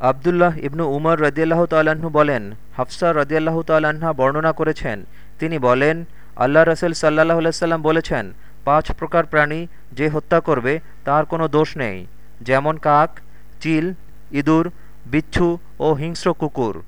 আবদুল্লাহ ইবনু উমর রদিয়াল্লাহ তাল্লাহ্ন বলেন, হাফসা রদিয়াল্লাহ তাল্লাহা বর্ণনা করেছেন। তিনি বলেন, আল্লাহ রসুল সাল্লাহ সাল্লাম বলেছেন, পাঁচ প্রকার প্রাণী যে হত্যা করবে, তার কোনো দোষ নেই। যেমন কাক, চিল, ইঁদুর, বিচ্ছু ও হিংস্র কুকুর।